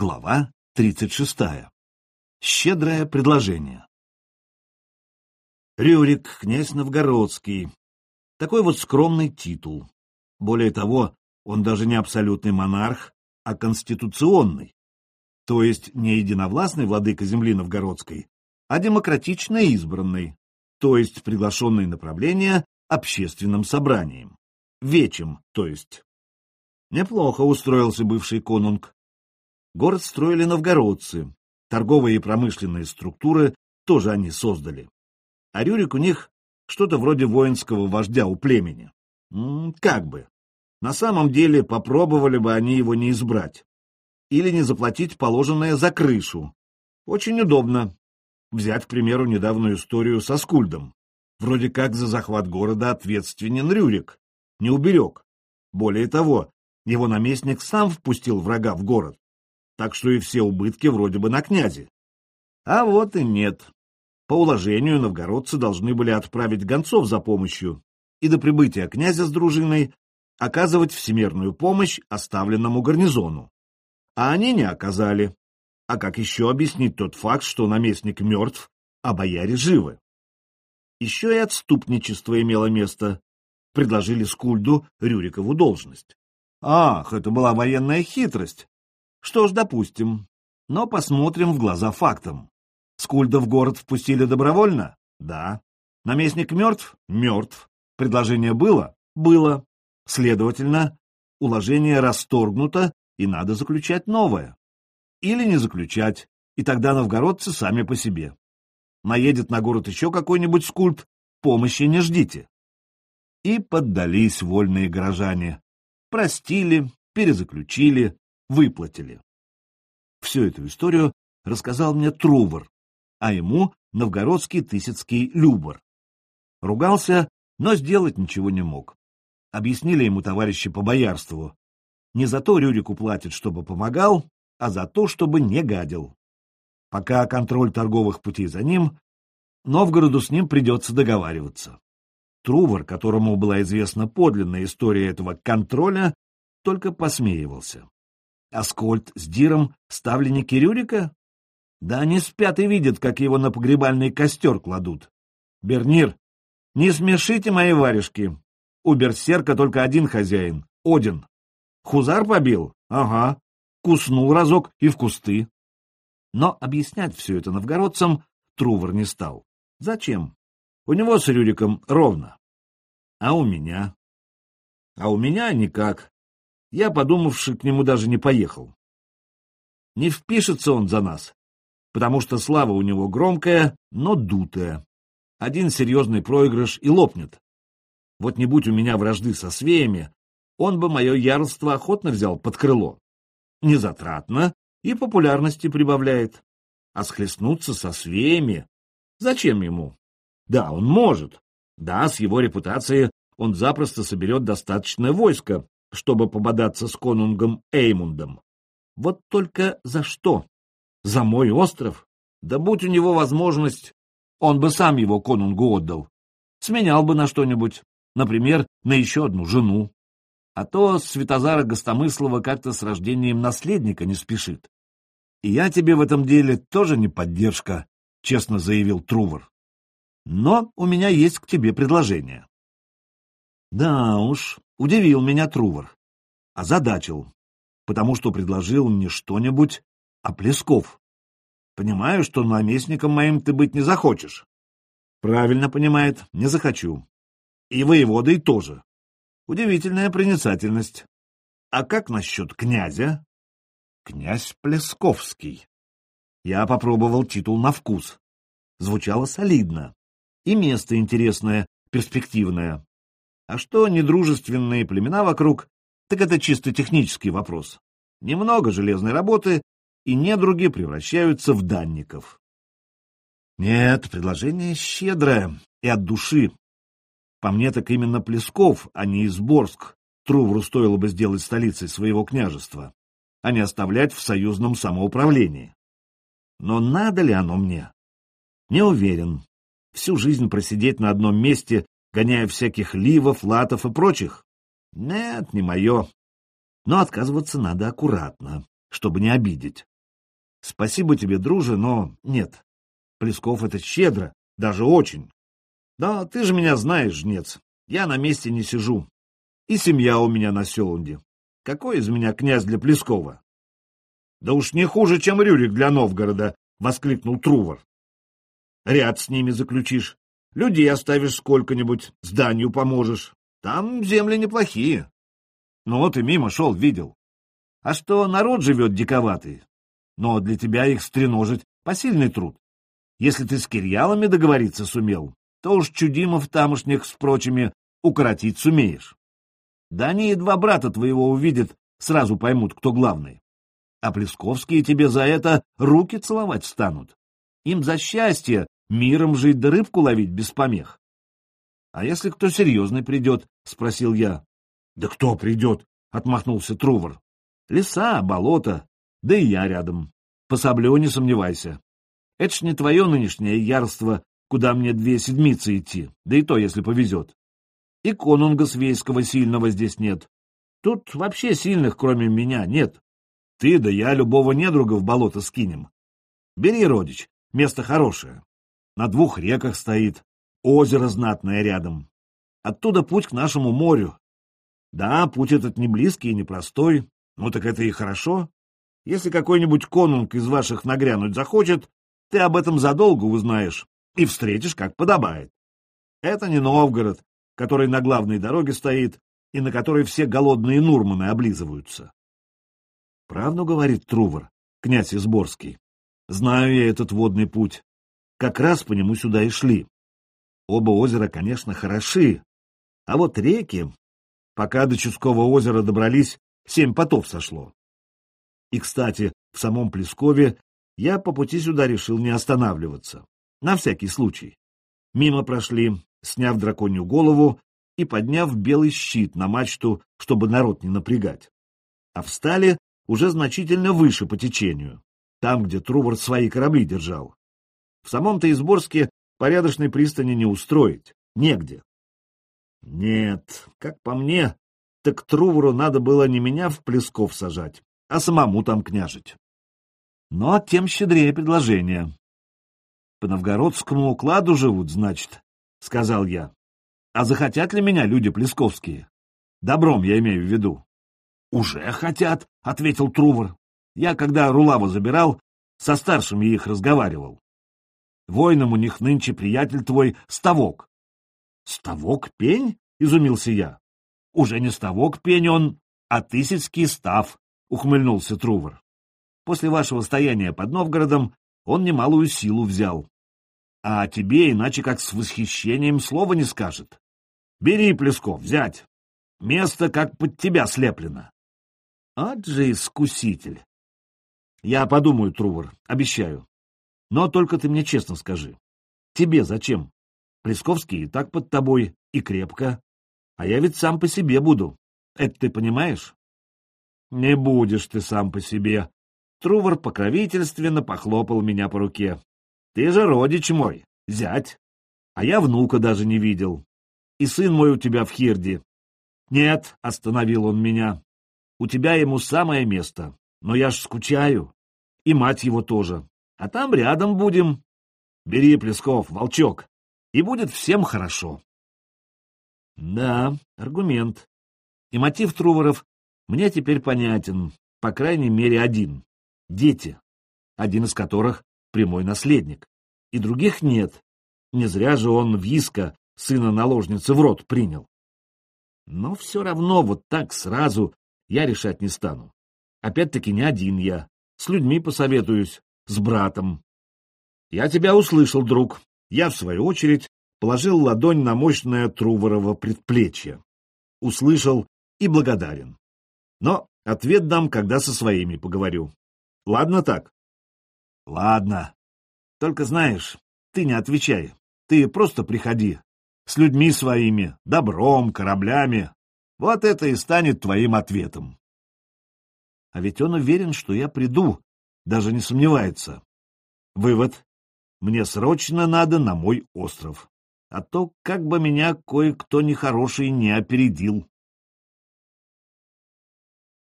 Глава 36. Щедрое предложение. Рюрик, князь Новгородский. Такой вот скромный титул. Более того, он даже не абсолютный монарх, а конституционный. То есть не единовластный владыка земли Новгородской, а демократично избранный, то есть приглашенный на правление общественным собранием. Вечем, то есть. Неплохо устроился бывший конунг. Город строили новгородцы, торговые и промышленные структуры тоже они создали. А Рюрик у них что-то вроде воинского вождя у племени. М -м, как бы. На самом деле попробовали бы они его не избрать. Или не заплатить положенное за крышу. Очень удобно. Взять, к примеру, недавнюю историю со Скульдом. Вроде как за захват города ответственен Рюрик. Не уберег. Более того, его наместник сам впустил врага в город так что и все убытки вроде бы на князе. А вот и нет. По уложению новгородцы должны были отправить гонцов за помощью и до прибытия князя с дружиной оказывать всемирную помощь оставленному гарнизону. А они не оказали. А как еще объяснить тот факт, что наместник мертв, а бояре живы? Еще и отступничество имело место. Предложили Скульду Рюрикову должность. Ах, это была военная хитрость, что ж, допустим. Но посмотрим в глаза фактам. Скульда в город впустили добровольно? Да. Наместник мертв? Мертв. Предложение было? Было. Следовательно, уложение расторгнуто, и надо заключать новое. Или не заключать, и тогда новгородцы сами по себе. Наедет на город еще какой-нибудь скульт, помощи не ждите. И поддались вольные горожане. Простили, перезаключили, выплатили. Всю эту историю рассказал мне Трувор, а ему новгородский тысяцкий Любор. Ругался, но сделать ничего не мог. Объяснили ему товарищи по боярству. Не за то Рюрику платят, чтобы помогал, а за то, чтобы не гадил. Пока контроль торговых путей за ним, Новгороду с ним придется договариваться. Трувор, которому была известна подлинная история этого контроля, только посмеивался. Аскольд с Диром — ставленники Рюрика? Да они спят и видят, как его на погребальный костер кладут. Бернир, не смешите мои варежки. У берсерка только один хозяин — Один. Хузар побил? Ага. Куснул разок и в кусты. Но объяснять все это новгородцам Трувор не стал. Зачем? У него с Рюриком ровно. А у меня? А у меня никак я, подумавши, к нему даже не поехал. Не впишется он за нас, потому что слава у него громкая, но дутая. Один серьезный проигрыш и лопнет. Вот не будь у меня вражды со свеями, он бы мое ярлство охотно взял под крыло. Незатратно и популярности прибавляет. А схлестнуться со свеями зачем ему? Да, он может. Да, с его репутацией он запросто соберет достаточное войско, чтобы пободаться с конунгом Эймундом. Вот только за что? За мой остров? Да будь у него возможность, он бы сам его конунгу отдал. Сменял бы на что-нибудь, например, на еще одну жену. А то Святозара Гостомыслова как-то с рождением наследника не спешит. И я тебе в этом деле тоже не поддержка, честно заявил Трувор. Но у меня есть к тебе предложение. Да уж, Удивил меня Трувор. Озадачил, потому что предложил не что-нибудь, а Плесков. Понимаю, что наместником моим ты быть не захочешь. Правильно понимает, не захочу. И воеводой тоже. Удивительная проницательность. А как насчет князя? Князь Плесковский. Я попробовал титул на вкус. Звучало солидно. И место интересное, перспективное. А что недружественные племена вокруг, так это чисто технический вопрос. Немного железной работы, и недруги превращаются в данников. Нет, предложение щедрое и от души. По мне так именно Плесков, а не Изборск, Трувру стоило бы сделать столицей своего княжества, а не оставлять в союзном самоуправлении. Но надо ли оно мне? Не уверен. Всю жизнь просидеть на одном месте гоняя всяких ливов, латов и прочих? Нет, не мое. Но отказываться надо аккуратно. чтобы не обидеть. Спасибо тебе, друже, но нет. Плесков — это щедро, даже очень. Да, ты же меня знаешь, жнец. Я на месте не сижу. И семья у меня на Селунде. Какой из меня князь для Плескова? Да уж не хуже, чем Рюрик для Новгорода, — воскликнул Трувор. Ряд с ними заключишь, людей оставишь сколько-нибудь, зданию поможешь. Там земли неплохие. Ну вот и мимо шел, видел. А что народ живет диковатый, но для тебя их стреножить — посильный труд. Если ты с кирьялами договориться сумел, то уж чудимов тамошних с прочими укоротить сумеешь. Да они едва брата твоего увидят, сразу поймут, кто главный. А Плесковские тебе за это руки целовать станут. Им за счастье миром жить да рыбку ловить без помех. — А если кто серьезный придет? — спросил я. — Да кто придет? — отмахнулся Трувор. — Леса, болото, да и я рядом. По саблю не сомневайся. Это ж не твое нынешнее ярство, куда мне две седмицы идти, да и то, если повезет. И конунга свейского сильного здесь нет. Тут вообще сильных, кроме меня, нет. Ты да я любого недруга в болото скинем. Бери, родич, место хорошее. На двух реках стоит, озеро знатное рядом. Оттуда путь к нашему морю. Да, путь этот не близкий и не простой, ну так это и хорошо. Если какой-нибудь конунг из ваших нагрянуть захочет, ты об этом задолго узнаешь и встретишь, как подобает. Это не Новгород, который на главной дороге стоит и на которой все голодные нурманы облизываются. Правду говорит Трувор, князь Изборский. Знаю я этот водный путь. Как раз по нему сюда и шли. Оба озера, конечно, хороши, а вот реки... Пока до Чудского озера добрались, семь потов сошло. И, кстати, в самом Плескове я по пути сюда решил не останавливаться. На всякий случай. Мимо прошли, сняв драконью голову и подняв белый щит на мачту, чтобы народ не напрягать. А встали уже значительно выше по течению, там, где Трувор свои корабли держал. В самом-то Изборске порядочной пристани не устроить, негде. Нет, как по мне, так Трувору надо было не меня в Плесков сажать, а самому там княжить. Но тем щедрее предложение. По новгородскому укладу живут, значит, — сказал я. А захотят ли меня люди плесковские? Добром я имею в виду. Уже хотят, — ответил Трувор. Я, когда Рулаву забирал, со старшими их разговаривал. Воином у них нынче приятель твой Ставок. Ставок пень? — изумился я. Уже не Ставок пень он, а Тысяцкий став, — ухмыльнулся Трувор. После вашего стояния под Новгородом он немалую силу взял. А тебе иначе как с восхищением слова не скажет. Бери, Плесков, взять. Место как под тебя слеплено. Ад же искуситель. Я подумаю, Трувор, обещаю. Но только ты мне честно скажи. Тебе зачем? Плесковский и так под тобой, и крепко. А я ведь сам по себе буду. Это ты понимаешь? Не будешь ты сам по себе, Трувор покровительственно похлопал меня по руке. «Ты же родич мой, зять, а я внука даже не видел. И сын мой у тебя в Хирде». «Нет», — остановил он меня, — «у тебя ему самое место, но я ж скучаю, и мать его тоже, а там рядом будем. Бери, Плесков, волчок, и будет всем хорошо». Да, аргумент. И мотив Труворов мне теперь понятен, по крайней мере один дети, один из которых прямой наследник, и других нет. Не зря же он Виска, сына наложницы, в рот принял. Но все равно вот так сразу я решать не стану. Опять-таки не один я, с людьми посоветуюсь, с братом. Я тебя услышал, друг. Я, в свою очередь, положил ладонь на мощное Труворово предплечье. Услышал и благодарен. Но ответ дам, когда со своими поговорю. Ладно так? Ладно. Только знаешь, ты не отвечай. Ты просто приходи. С людьми своими, добром, кораблями. Вот это и станет твоим ответом. А ведь он уверен, что я приду, даже не сомневается. Вывод. Мне срочно надо на мой остров. А то как бы меня кое-кто нехороший не опередил.